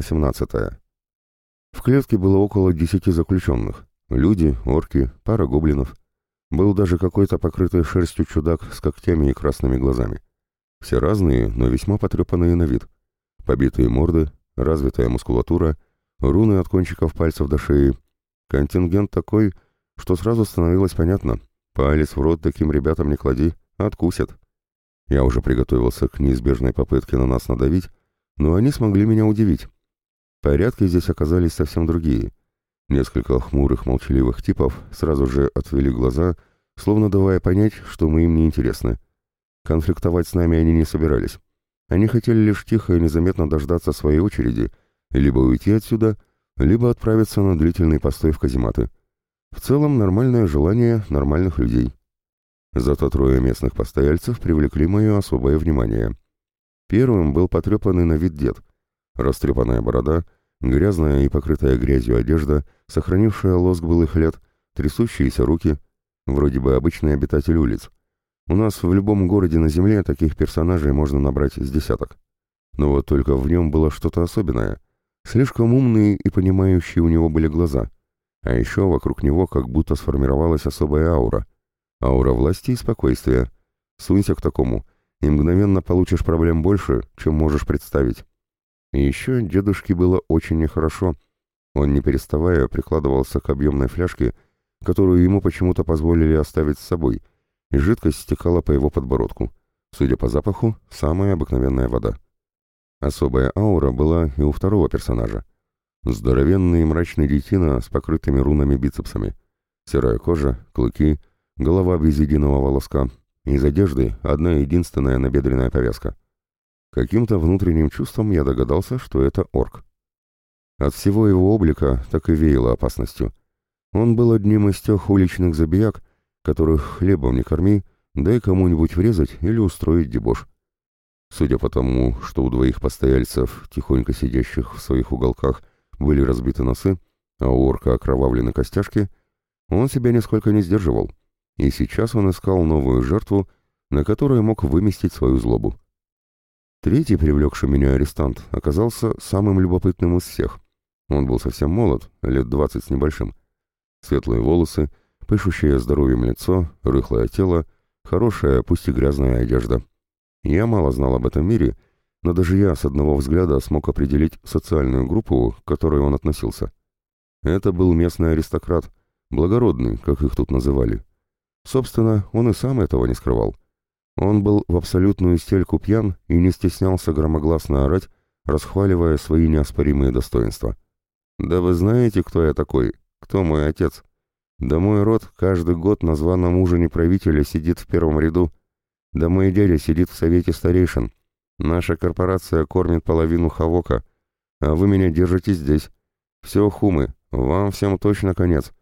Глава 17. В клетке было около десяти заключенных. Люди, орки, пара гоблинов. Был даже какой-то покрытый шерстью чудак с когтями и красными глазами. Все разные, но весьма потрепанные на вид. Побитые морды, развитая мускулатура, руны от кончиков пальцев до шеи. Контингент такой, что сразу становилось понятно. Палец в рот таким ребятам не клади, откусят. Я уже приготовился к неизбежной попытке на нас надавить, но они смогли меня удивить. Порядки здесь оказались совсем другие. Несколько хмурых, молчаливых типов сразу же отвели глаза, словно давая понять, что мы им не интересны. Конфликтовать с нами они не собирались. Они хотели лишь тихо и незаметно дождаться своей очереди, либо уйти отсюда, либо отправиться на длительный постой в казематы. В целом нормальное желание нормальных людей. Зато трое местных постояльцев привлекли мое особое внимание. Первым был потрепанный на вид дед. Растрепанная борода, грязная и покрытая грязью одежда, сохранившая лоск былых лет, трясущиеся руки, вроде бы обычный обитатель улиц. У нас в любом городе на земле таких персонажей можно набрать с десяток. Но вот только в нем было что-то особенное. Слишком умные и понимающие у него были глаза. А еще вокруг него как будто сформировалась особая аура. Аура власти и спокойствия. Сунься к такому — и мгновенно получишь проблем больше, чем можешь представить. И еще дедушке было очень нехорошо. Он, не переставая, прикладывался к объемной фляжке, которую ему почему-то позволили оставить с собой, и жидкость стекала по его подбородку. Судя по запаху, самая обыкновенная вода. Особая аура была и у второго персонажа. Здоровенный и мрачный детина с покрытыми рунами бицепсами. Серая кожа, клыки, голова без единого волоска, из одежды одна единственная набедренная повязка. Каким-то внутренним чувством я догадался, что это орк. От всего его облика так и веяло опасностью. Он был одним из тех уличных забияк, которых хлебом не корми, дай кому-нибудь врезать или устроить дебош. Судя по тому, что у двоих постояльцев, тихонько сидящих в своих уголках, были разбиты носы, а у орка окровавлены костяшки, он себя нисколько не сдерживал и сейчас он искал новую жертву, на которой мог выместить свою злобу. Третий, привлекший меня арестант, оказался самым любопытным из всех. Он был совсем молод, лет двадцать с небольшим. Светлые волосы, пышущее здоровьем лицо, рыхлое тело, хорошая, пусть и грязная одежда. Я мало знал об этом мире, но даже я с одного взгляда смог определить социальную группу, к которой он относился. Это был местный аристократ, благородный, как их тут называли. Собственно, он и сам этого не скрывал. Он был в абсолютную стельку пьян и не стеснялся громогласно орать, расхваливая свои неоспоримые достоинства. «Да вы знаете, кто я такой? Кто мой отец? Да мой род каждый год на званом ужине правителя сидит в первом ряду. Да мой дядя сидит в совете старейшин. Наша корпорация кормит половину Хавока, а вы меня держите здесь. Все, хумы, вам всем точно конец.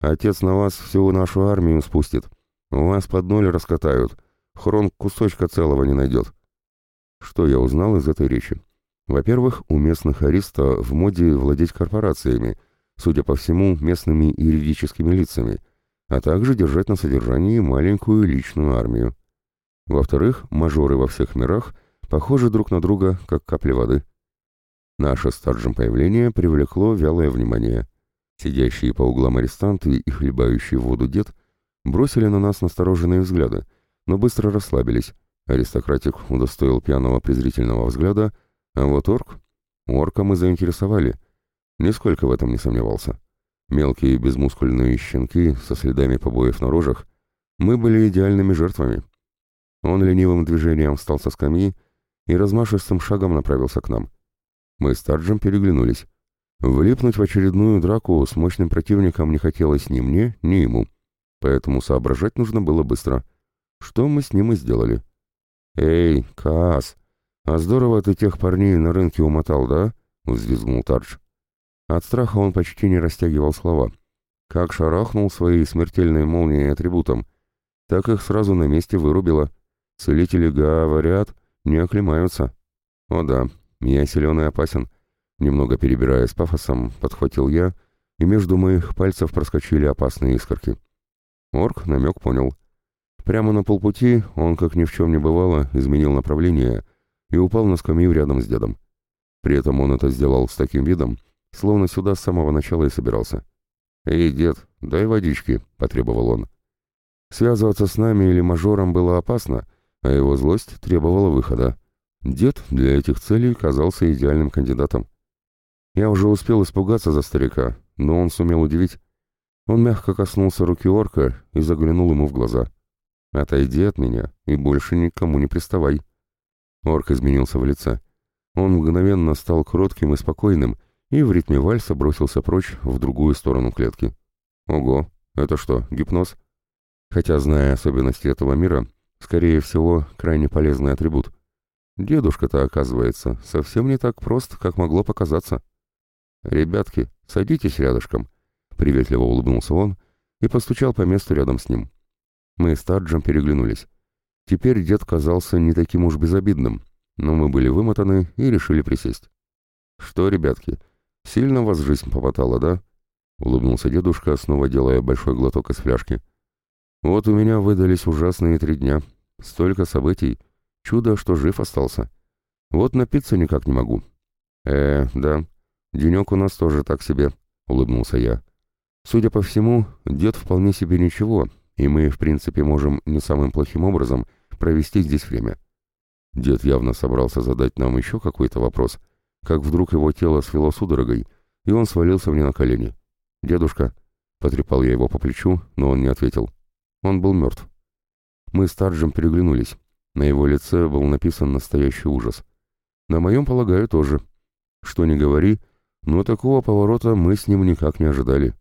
Отец на вас всю нашу армию спустит. Вас под ноль раскатают. Хрон кусочка целого не найдет. Что я узнал из этой речи? Во-первых, у местных ариста в моде владеть корпорациями, судя по всему, местными юридическими лицами, а также держать на содержании маленькую личную армию. Во-вторых, мажоры во всех мирах похожи друг на друга, как капли воды. Наше старджем появление привлекло вялое внимание. Сидящие по углам арестанты и хлебающий воду дед бросили на нас настороженные взгляды, но быстро расслабились. Аристократик удостоил пьяного презрительного взгляда, а вот орк... Орка мы заинтересовали. Нисколько в этом не сомневался. Мелкие безмускульные щенки со следами побоев на рожах, мы были идеальными жертвами. Он ленивым движением встал со скамьи и размашистым шагом направился к нам. Мы с Тарджем переглянулись. Влипнуть в очередную драку с мощным противником не хотелось ни мне, ни ему, поэтому соображать нужно было быстро. Что мы с ним и сделали. «Эй, Каас, а здорово ты тех парней на рынке умотал, да?» — взвизгнул Тардж. От страха он почти не растягивал слова. Как шарахнул своей смертельной молнией атрибутом, так их сразу на месте вырубило. Целители говорят, не оклемаются. О да, я силен и опасен. Немного перебирая с пафосом, подхватил я, и между моих пальцев проскочили опасные искорки. Орк намек понял. Прямо на полпути он, как ни в чем не бывало, изменил направление и упал на скамью рядом с дедом. При этом он это сделал с таким видом, словно сюда с самого начала и собирался. «Эй, дед, дай водички», — потребовал он. Связываться с нами или мажором было опасно, а его злость требовала выхода. Дед для этих целей казался идеальным кандидатом. Я уже успел испугаться за старика, но он сумел удивить. Он мягко коснулся руки орка и заглянул ему в глаза. «Отойди от меня и больше никому не приставай». Орк изменился в лице. Он мгновенно стал кротким и спокойным, и в ритме вальса бросился прочь в другую сторону клетки. Ого, это что, гипноз? Хотя, зная особенности этого мира, скорее всего, крайне полезный атрибут. Дедушка-то, оказывается, совсем не так прост, как могло показаться. «Ребятки, садитесь рядышком», — приветливо улыбнулся он и постучал по месту рядом с ним. Мы с Таджем переглянулись. Теперь дед казался не таким уж безобидным, но мы были вымотаны и решили присесть. «Что, ребятки, сильно вас жизнь помотала, да?» — улыбнулся дедушка, снова делая большой глоток из фляжки. «Вот у меня выдались ужасные три дня. Столько событий. Чудо, что жив остался. Вот напиться никак не могу». «Э, да, денек у нас тоже так себе», — улыбнулся я. «Судя по всему, дед вполне себе ничего, и мы, в принципе, можем не самым плохим образом провести здесь время. Дед явно собрался задать нам еще какой-то вопрос, как вдруг его тело свело судорогой, и он свалился мне на колени. «Дедушка», — потрепал я его по плечу, но он не ответил. Он был мертв. Мы с Тарджем переглянулись. На его лице был написан настоящий ужас. На моем, полагаю, тоже. Что ни говори, но такого поворота мы с ним никак не ожидали.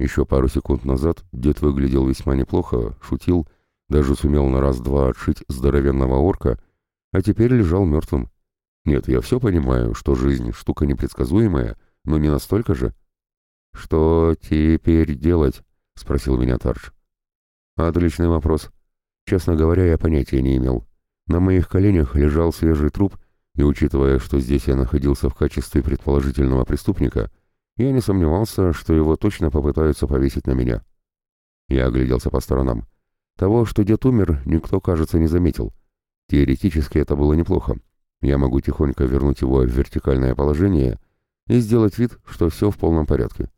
Еще пару секунд назад дед выглядел весьма неплохо, шутил, даже сумел на раз-два отшить здоровенного орка — а теперь лежал мертвым. Нет, я все понимаю, что жизнь — штука непредсказуемая, но не настолько же. «Что теперь делать?» — спросил меня Тарж. «Отличный вопрос. Честно говоря, я понятия не имел. На моих коленях лежал свежий труп, и, учитывая, что здесь я находился в качестве предположительного преступника, я не сомневался, что его точно попытаются повесить на меня. Я огляделся по сторонам. Того, что дед умер, никто, кажется, не заметил. Теоретически это было неплохо. Я могу тихонько вернуть его в вертикальное положение и сделать вид, что все в полном порядке.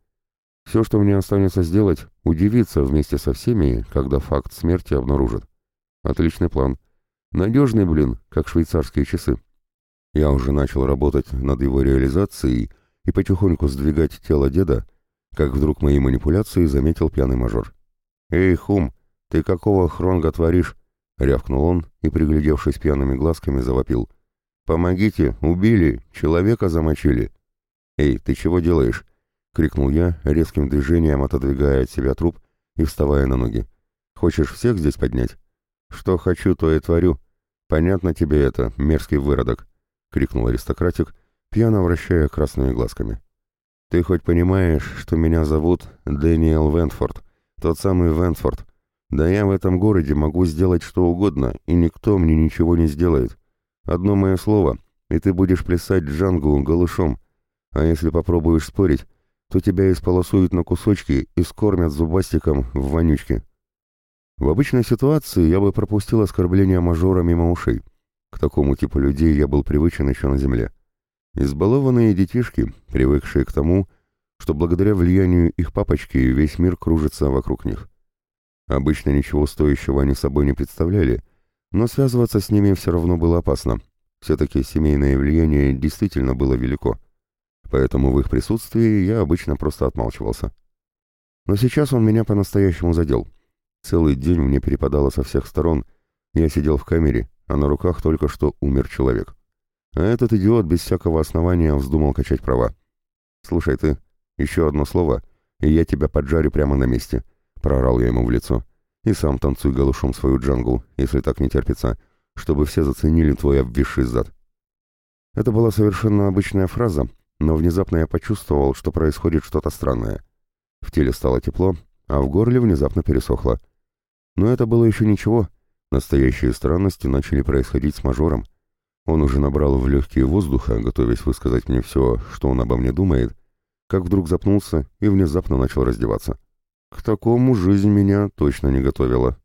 Все, что мне останется сделать, удивиться вместе со всеми, когда факт смерти обнаружат. Отличный план. Надежный, блин, как швейцарские часы. Я уже начал работать над его реализацией и потихоньку сдвигать тело деда, как вдруг мои манипуляции заметил пьяный мажор. «Эй, Хум, ты какого хронга творишь?» — рявкнул он и, приглядевшись пьяными глазками, завопил. «Помогите! Убили! Человека замочили!» «Эй, ты чего делаешь?» — крикнул я, резким движением отодвигая от себя труп и вставая на ноги. «Хочешь всех здесь поднять?» «Что хочу, то и творю. Понятно тебе это, мерзкий выродок!» — крикнул аристократик, пьяно вращая красными глазками. «Ты хоть понимаешь, что меня зовут Дэниел Вентфорд, тот самый Вентфорд, да я в этом городе могу сделать что угодно, и никто мне ничего не сделает. Одно мое слово, и ты будешь плясать джангу голышом. А если попробуешь спорить, то тебя исполосуют на кусочки и скормят зубастиком в вонючке. В обычной ситуации я бы пропустил оскорбление мажора мимо ушей. К такому типу людей я был привычен еще на земле. Избалованные детишки, привыкшие к тому, что благодаря влиянию их папочки весь мир кружится вокруг них. Обычно ничего стоящего они собой не представляли, но связываться с ними все равно было опасно. Все-таки семейное влияние действительно было велико. Поэтому в их присутствии я обычно просто отмалчивался. Но сейчас он меня по-настоящему задел. Целый день мне перепадало со всех сторон. Я сидел в камере, а на руках только что умер человек. А этот идиот без всякого основания вздумал качать права. «Слушай ты, еще одно слово, и я тебя поджарю прямо на месте», Проорал я ему в лицо. И сам танцуй голышом свою джангу, если так не терпится, чтобы все заценили твой обвисший зад. Это была совершенно обычная фраза, но внезапно я почувствовал, что происходит что-то странное. В теле стало тепло, а в горле внезапно пересохло. Но это было еще ничего. Настоящие странности начали происходить с мажором. Он уже набрал в легкие воздуха, готовясь высказать мне все, что он обо мне думает, как вдруг запнулся и внезапно начал раздеваться. К такому жизнь меня точно не готовила.